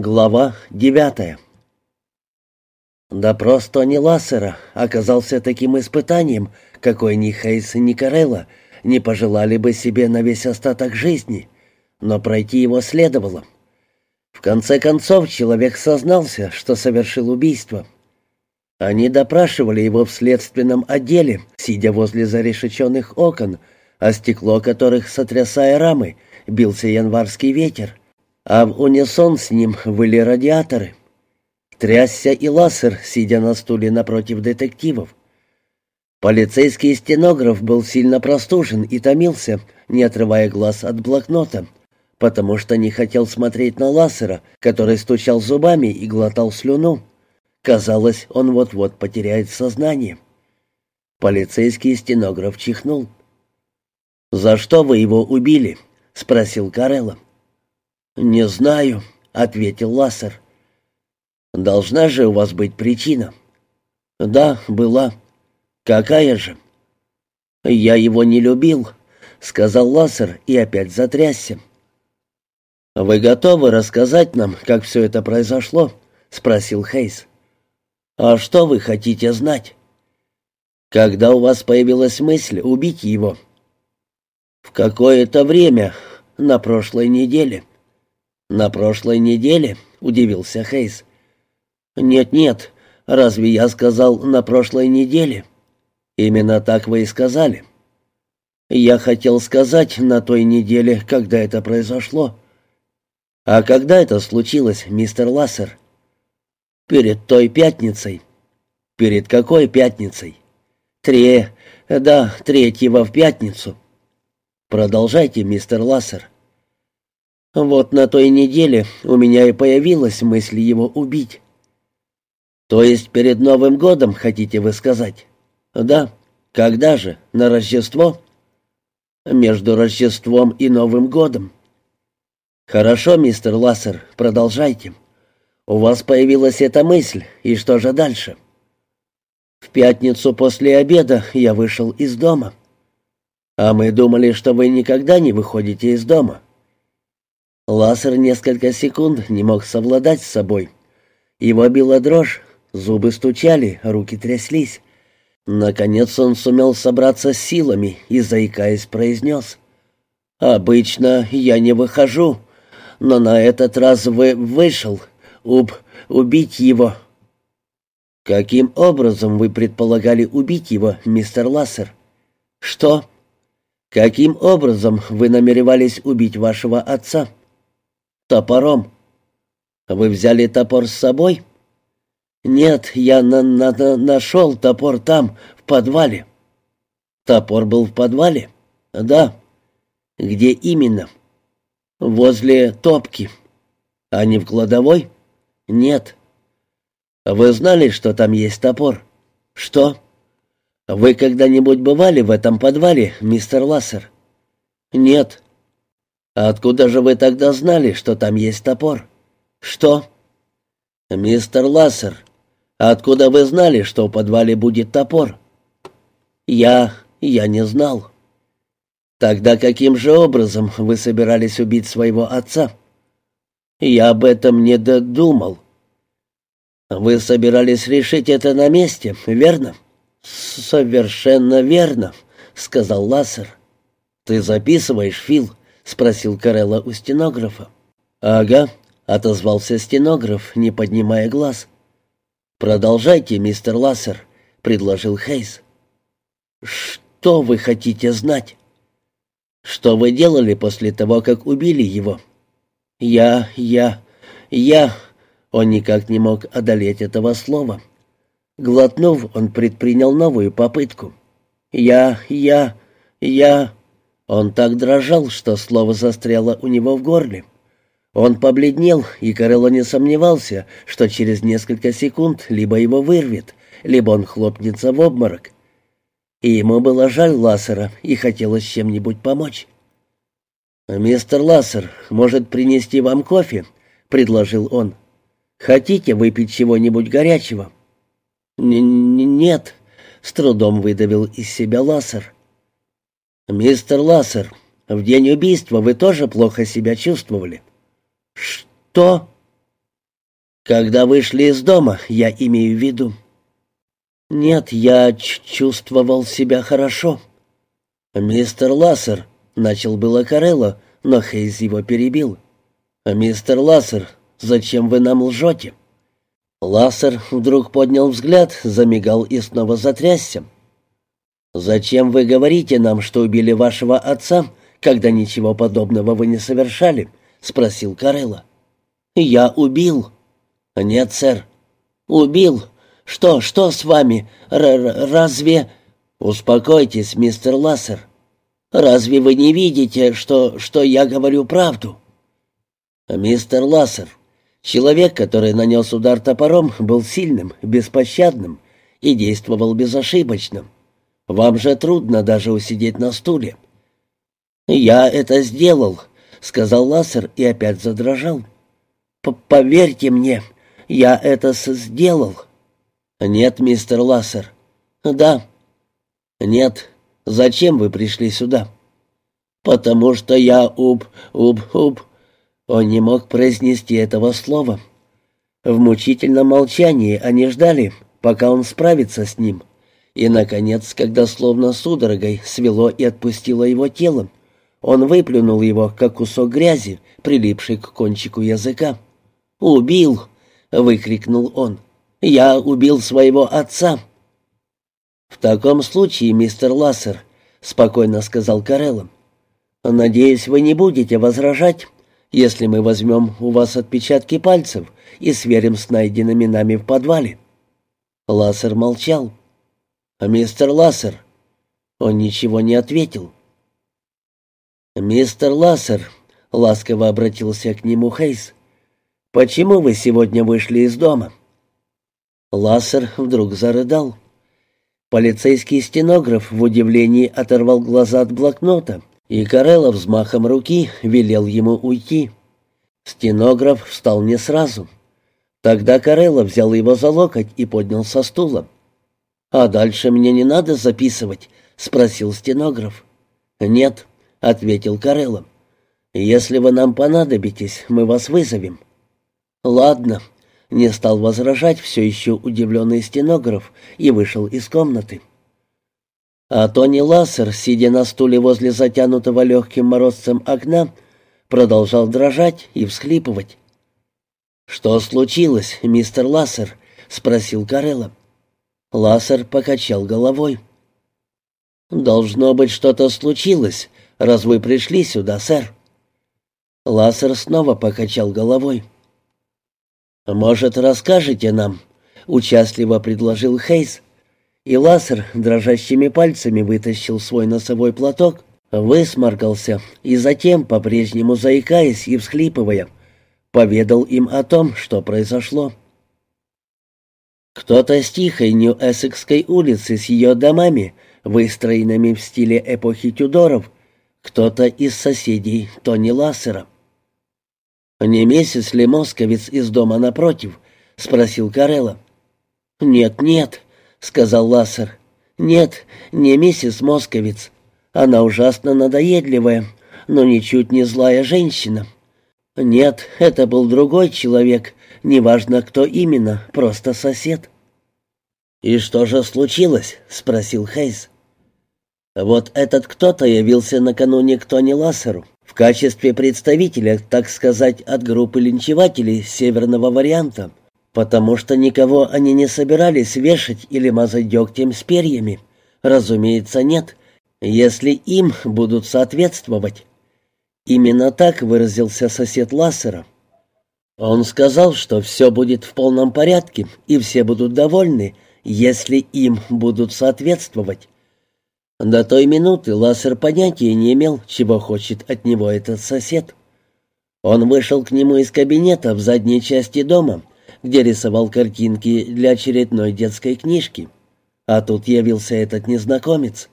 Глава девятая Допрос Тони Лассера оказался таким испытанием, какой ни Хейс, ни Карелла не пожелали бы себе на весь остаток жизни, но пройти его следовало. В конце концов, человек сознался, что совершил убийство. Они допрашивали его в следственном отделе, сидя возле зарешеченных окон, а стекло которых, сотрясая рамы, бился январский ветер а в унисон с ним выли радиаторы. Трясся и лассер, сидя на стуле напротив детективов. Полицейский стенограф был сильно простужен и томился, не отрывая глаз от блокнота, потому что не хотел смотреть на лассера, который стучал зубами и глотал слюну. Казалось, он вот-вот потеряет сознание. Полицейский стенограф чихнул. «За что вы его убили?» — спросил Карелла. «Не знаю», — ответил Лассер. «Должна же у вас быть причина». «Да, была». «Какая же?» «Я его не любил», — сказал Лассер и опять затрясся. «Вы готовы рассказать нам, как все это произошло?» — спросил Хейс. «А что вы хотите знать?» «Когда у вас появилась мысль убить его?» «В какое-то время, на прошлой неделе». «На прошлой неделе?» — удивился Хейс. «Нет-нет, разве я сказал «на прошлой неделе»?» «Именно так вы и сказали». «Я хотел сказать на той неделе, когда это произошло». «А когда это случилось, мистер Лассер?» «Перед той пятницей». «Перед какой пятницей?» «Тре... да, третьего в пятницу». «Продолжайте, мистер Лассер». Вот на той неделе у меня и появилась мысль его убить. То есть перед Новым годом, хотите вы сказать? Да. Когда же? На Рождество? Между Рождеством и Новым годом. Хорошо, мистер Лассер, продолжайте. У вас появилась эта мысль, и что же дальше? В пятницу после обеда я вышел из дома. А мы думали, что вы никогда не выходите из дома. Лассер несколько секунд не мог совладать с собой. Его била дрожь, зубы стучали, руки тряслись. Наконец он сумел собраться с силами и, заикаясь, произнес. «Обычно я не выхожу, но на этот раз вы вышел. Уб, убить его». «Каким образом вы предполагали убить его, мистер Лассер?» «Что?» «Каким образом вы намеревались убить вашего отца?» «Топором». «Вы взяли топор с собой?» «Нет, я на на на нашел топор там, в подвале». «Топор был в подвале?» «Да». «Где именно?» «Возле топки». «А не в кладовой?» «Нет». «Вы знали, что там есть топор?» «Что?» «Вы когда-нибудь бывали в этом подвале, мистер Лассер?» «Нет». А откуда же вы тогда знали, что там есть топор? Что? Мистер Лассер, откуда вы знали, что в подвале будет топор? Я... я не знал. Тогда каким же образом вы собирались убить своего отца? Я об этом не додумал. Вы собирались решить это на месте, верно? Совершенно верно, сказал Лассер. Ты записываешь, Фил? — спросил Карелла у стенографа. «Ага», — отозвался стенограф, не поднимая глаз. «Продолжайте, мистер Лассер», — предложил Хейс. «Что вы хотите знать?» «Что вы делали после того, как убили его?» «Я... я... я...» Он никак не мог одолеть этого слова. Глотнув, он предпринял новую попытку. «Я... я... я...» Он так дрожал, что слово застряло у него в горле. Он побледнел, и Карелло не сомневался, что через несколько секунд либо его вырвет, либо он хлопнется в обморок. И ему было жаль Лассера, и хотелось чем-нибудь помочь. «Мистер Лассер, может принести вам кофе?» — предложил он. «Хотите выпить чего-нибудь горячего?» Н «Нет», — с трудом выдавил из себя Лассер. «Мистер Лассер, в день убийства вы тоже плохо себя чувствовали?» «Что?» Когда вышли из дома, я имею в виду. Нет, я чувствовал себя хорошо. Мистер Лассер, начал было Карелло, но Хейз его перебил. Мистер Лассер, зачем вы нам лжете? Лассер вдруг поднял взгляд, замигал и снова затрясся. «Зачем вы говорите нам, что убили вашего отца, когда ничего подобного вы не совершали?» — спросил Карелла. «Я убил». «Нет, сэр». «Убил. Что, что с вами? Р разве...» «Успокойтесь, мистер Лассер. Разве вы не видите, что, что я говорю правду?» «Мистер Лассер, человек, который нанес удар топором, был сильным, беспощадным и действовал безошибочно. Вам же трудно даже усидеть на стуле». «Я это сделал», — сказал Лассер и опять задрожал. «Поверьте мне, я это сделал». «Нет, мистер Лассер». «Да». «Нет. Зачем вы пришли сюда?» «Потому что я уб, уб, уб». Он не мог произнести этого слова. В мучительном молчании они ждали, пока он справится с ним. И, наконец, когда словно судорогой свело и отпустило его тело, он выплюнул его, как кусок грязи, прилипший к кончику языка. «Убил!» — выкрикнул он. «Я убил своего отца!» «В таком случае, мистер Лассер», — спокойно сказал Карелло, «надеюсь, вы не будете возражать, если мы возьмем у вас отпечатки пальцев и сверим с найденными нами в подвале». Лассер молчал. «А мистер Лассер?» Он ничего не ответил. «Мистер Лассер», — ласково обратился к нему Хейс, — «почему вы сегодня вышли из дома?» Лассер вдруг зарыдал. Полицейский стенограф в удивлении оторвал глаза от блокнота, и Карелла взмахом руки велел ему уйти. Стенограф встал не сразу. Тогда Карелла взял его за локоть и поднял со стула. «А дальше мне не надо записывать?» — спросил стенограф. «Нет», — ответил Карелло. «Если вы нам понадобитесь, мы вас вызовем». «Ладно», — не стал возражать все еще удивленный стенограф и вышел из комнаты. А Тони Лассер, сидя на стуле возле затянутого легким морозцем окна, продолжал дрожать и всхлипывать. «Что случилось, мистер Лассер?» — спросил Карелло. Лассер покачал головой. «Должно быть, что-то случилось, раз вы пришли сюда, сэр?» Лассер снова покачал головой. «Может, расскажете нам?» — участливо предложил Хейс. И Лассер дрожащими пальцами вытащил свой носовой платок, высморкался и затем, по-прежнему заикаясь и всхлипывая, поведал им о том, что произошло. Кто-то с тихой Нью-Эссекской улицы с ее домами, выстроенными в стиле эпохи Тюдоров, кто-то из соседей Тони Лассера. «Не месяц ли московец из дома напротив?» — спросил Карелла. «Нет, нет», — сказал Лассер. «Нет, не миссис Московец. Она ужасно надоедливая, но ничуть не злая женщина. Нет, это был другой человек, неважно кто именно, просто сосед». «И что же случилось?» — спросил Хейс. Вот этот кто-то явился накануне к Тони Лассеру в качестве представителя, так сказать, от группы линчевателей северного варианта, потому что никого они не собирались вешать или мазать дегтем с перьями. Разумеется, нет, если им будут соответствовать. Именно так выразился сосед Лассера. Он сказал, что все будет в полном порядке, и все будут довольны, если им будут соответствовать. До той минуты Лассер понятия не имел, чего хочет от него этот сосед. Он вышел к нему из кабинета в задней части дома, где рисовал картинки для очередной детской книжки. А тут явился этот незнакомец,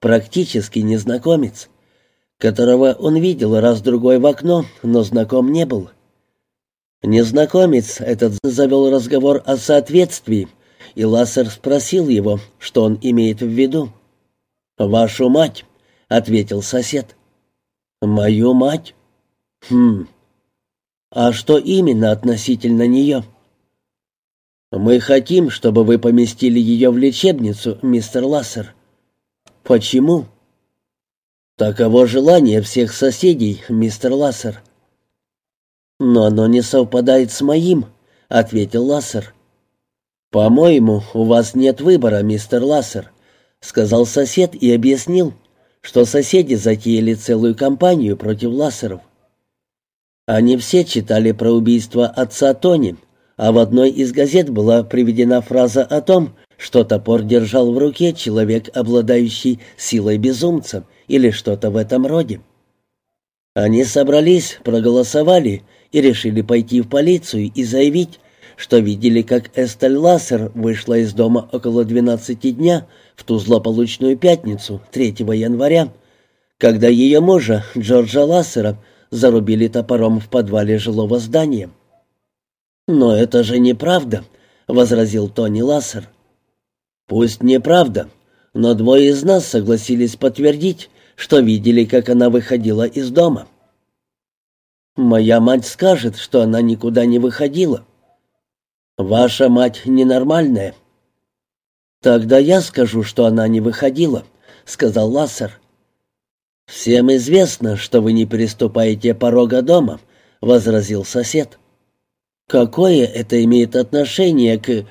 практически незнакомец, которого он видел раз-другой в окно, но знаком не был. Незнакомец этот завел разговор о соответствии, и Лассер спросил его, что он имеет в виду. «Вашу мать», — ответил сосед. «Мою мать?» «Хм. А что именно относительно нее?» «Мы хотим, чтобы вы поместили ее в лечебницу, мистер Лассер». «Почему?» «Таково желание всех соседей, мистер Лассер». «Но оно не совпадает с моим», — ответил Лассер. «По-моему, у вас нет выбора, мистер Лассер», — сказал сосед и объяснил, что соседи затеяли целую кампанию против Лассеров. Они все читали про убийство отца Тони, а в одной из газет была приведена фраза о том, что топор держал в руке человек, обладающий силой безумца, или что-то в этом роде. Они собрались, проголосовали и решили пойти в полицию и заявить, что видели, как Эстель Лассер вышла из дома около 12 дня в ту злополучную пятницу, 3 января, когда ее мужа, Джорджа Лассера, зарубили топором в подвале жилого здания. «Но это же неправда», — возразил Тони Лассер. «Пусть неправда, но двое из нас согласились подтвердить, что видели, как она выходила из дома». «Моя мать скажет, что она никуда не выходила». «Ваша мать ненормальная». «Тогда я скажу, что она не выходила», — сказал Лассер. «Всем известно, что вы не переступаете порога дома», — возразил сосед. Какое это имеет отношение к...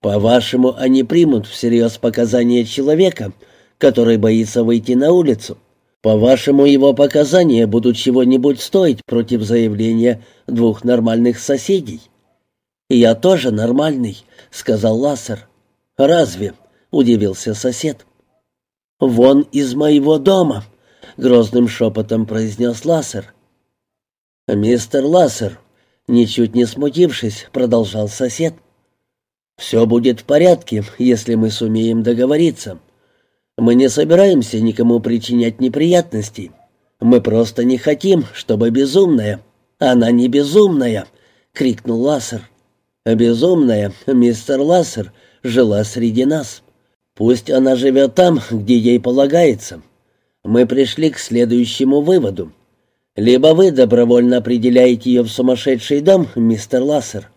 По-вашему, они примут всерьез показания человека, который боится выйти на улицу? По-вашему, его показания будут чего-нибудь стоить против заявления двух нормальных соседей? «Я тоже нормальный», — сказал Лассер. «Разве?» — удивился сосед. «Вон из моего дома», — грозным шепотом произнес Лассер. «Мистер Лассер, Ничуть не смутившись, продолжал сосед. «Все будет в порядке, если мы сумеем договориться. Мы не собираемся никому причинять неприятностей. Мы просто не хотим, чтобы безумная...» «Она не безумная!» — крикнул Лассер. «Безумная, мистер Лассер, жила среди нас. Пусть она живет там, где ей полагается. Мы пришли к следующему выводу. Либо вы добровольно определяете ее в сумасшедший дом, мистер Лассер,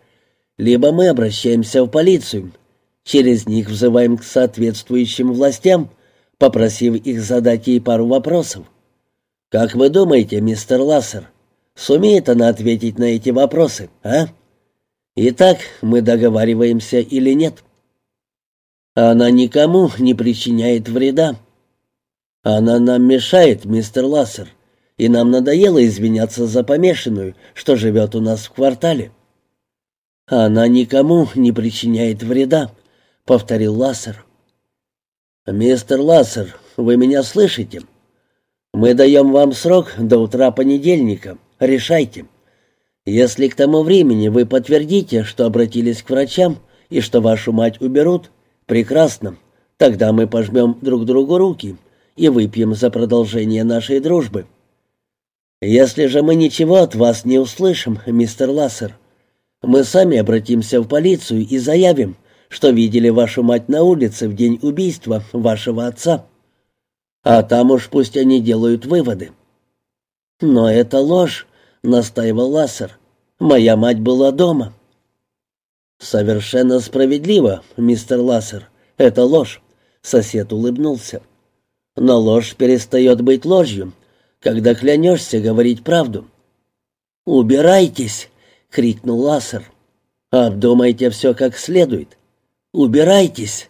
либо мы обращаемся в полицию. Через них взываем к соответствующим властям, попросив их задать ей пару вопросов. Как вы думаете, мистер Лассер, сумеет она ответить на эти вопросы, а? Итак, мы договариваемся или нет? Она никому не причиняет вреда. Она нам мешает, мистер Лассер и нам надоело извиняться за помешанную, что живет у нас в квартале». «Она никому не причиняет вреда», — повторил Лассер. «Мистер Лассер, вы меня слышите? Мы даем вам срок до утра понедельника. Решайте. Если к тому времени вы подтвердите, что обратились к врачам и что вашу мать уберут, прекрасно. Тогда мы пожмем друг другу руки и выпьем за продолжение нашей дружбы». «Если же мы ничего от вас не услышим, мистер Лассер, мы сами обратимся в полицию и заявим, что видели вашу мать на улице в день убийства вашего отца. А там уж пусть они делают выводы». «Но это ложь», — настаивал Лассер. «Моя мать была дома». «Совершенно справедливо, мистер Лассер. Это ложь», — сосед улыбнулся. «Но ложь перестает быть ложью, когда клянешься говорить правду». «Убирайтесь!» — крикнул Лассер. «Обдумайте все как следует. Убирайтесь!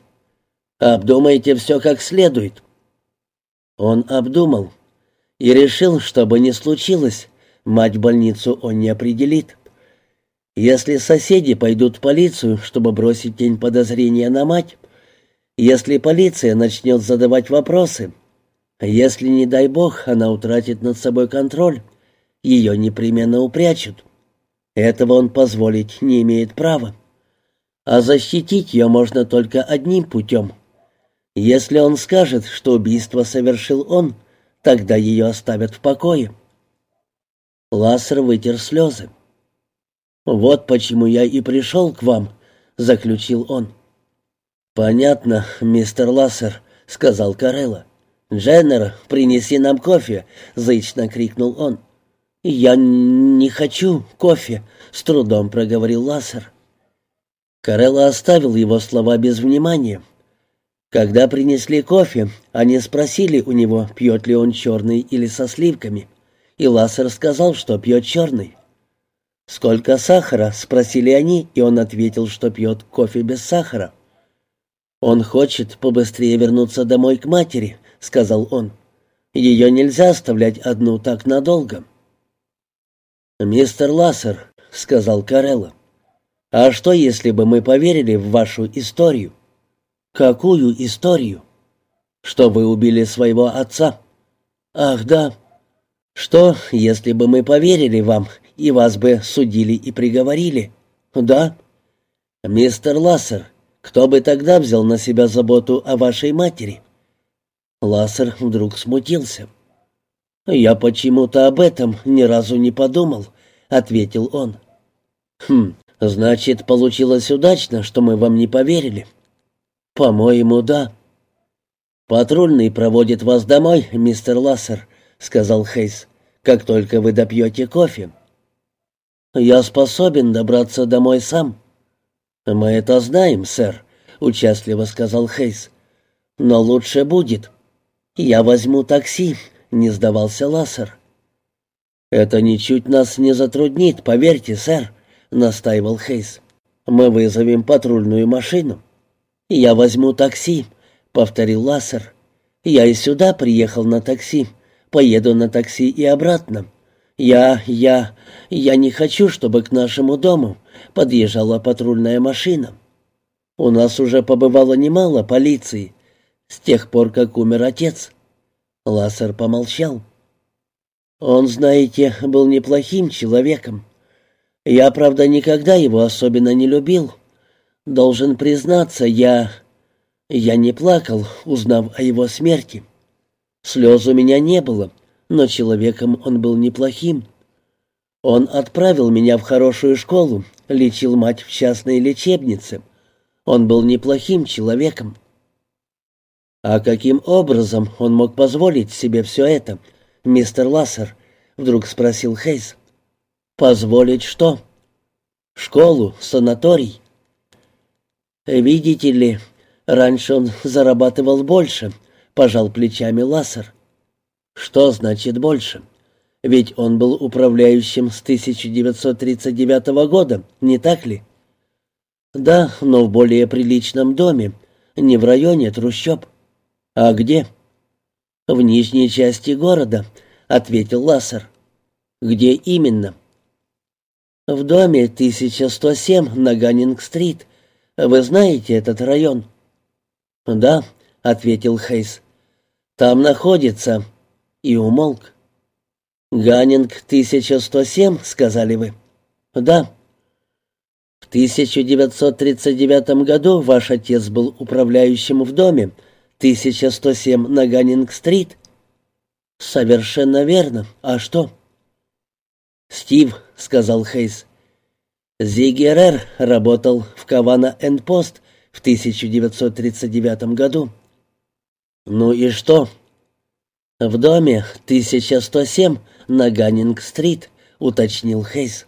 Обдумайте все как следует». Он обдумал и решил, что бы ни случилось, мать в больницу он не определит. Если соседи пойдут в полицию, чтобы бросить тень подозрения на мать, если полиция начнет задавать вопросы, если, не дай бог, она утратит над собой контроль, ее непременно упрячут. Этого он позволить не имеет права. А защитить ее можно только одним путем. Если он скажет, что убийство совершил он, тогда ее оставят в покое. Лассер вытер слезы. «Вот почему я и пришел к вам», — заключил он. «Понятно, мистер Лассер», — сказал Карелла. «Дженнер, принеси нам кофе!» — зычно крикнул он. «Я не хочу кофе», — с трудом проговорил Лассер. Карелла оставил его слова без внимания. Когда принесли кофе, они спросили у него, пьет ли он черный или со сливками, и Лассер сказал, что пьет черный. «Сколько сахара?» — спросили они, и он ответил, что пьет кофе без сахара. «Он хочет побыстрее вернуться домой к матери», — сказал он. «Ее нельзя оставлять одну так надолго». «Мистер Лассер», — сказал Карелла, — «а что, если бы мы поверили в вашу историю?» «Какую историю?» «Что вы убили своего отца?» «Ах, да. Что, если бы мы поверили вам, и вас бы судили и приговорили?» «Да». «Мистер Лассер, кто бы тогда взял на себя заботу о вашей матери?» Лассер вдруг смутился. «Я почему-то об этом ни разу не подумал», — ответил он. «Хм, значит, получилось удачно, что мы вам не поверили». «По-моему, да». «Патрульный проводит вас домой, мистер Лассер», — сказал Хейс, — «как только вы допьете кофе». «Я способен добраться домой сам». «Мы это знаем, сэр», — участливо сказал Хейс. «Но лучше будет. Я возьму такси», — не сдавался Лассер. «Это ничуть нас не затруднит, поверьте, сэр», — настаивал Хейс. «Мы вызовем патрульную машину». «Я возьму такси», — повторил Лассер. «Я и сюда приехал на такси. Поеду на такси и обратно. Я, я, я не хочу, чтобы к нашему дому подъезжала патрульная машина. У нас уже побывало немало полиции с тех пор, как умер отец». Лассер помолчал. «Он, знаете, был неплохим человеком. Я, правда, никогда его особенно не любил». Должен признаться, я... Я не плакал, узнав о его смерти. Слез у меня не было, но человеком он был неплохим. Он отправил меня в хорошую школу, лечил мать в частной лечебнице. Он был неплохим человеком. А каким образом он мог позволить себе все это, мистер Лассер? Вдруг спросил Хейс. Позволить что? Школу, санаторий. «Видите ли, раньше он зарабатывал больше», — пожал плечами Лассер. «Что значит больше? Ведь он был управляющим с 1939 года, не так ли?» «Да, но в более приличном доме, не в районе трущоб». «А где?» «В нижней части города», — ответил Лассер. «Где именно?» «В доме 1107 на Ганнинг-стрит», вы знаете этот район?» «Да», — ответил Хейс. «Там находится...» И умолк. «Ганнинг 1107», — сказали вы. «Да». «В 1939 году ваш отец был управляющим в доме 1107 на Ганнинг-стрит?» «Совершенно верно. А что?» «Стив», — сказал Хейс, Зигерер работал в Кавана Эндпост в 1939 году. Ну и что? В доме 1107 на Ганнинг-стрит, уточнил Хейс.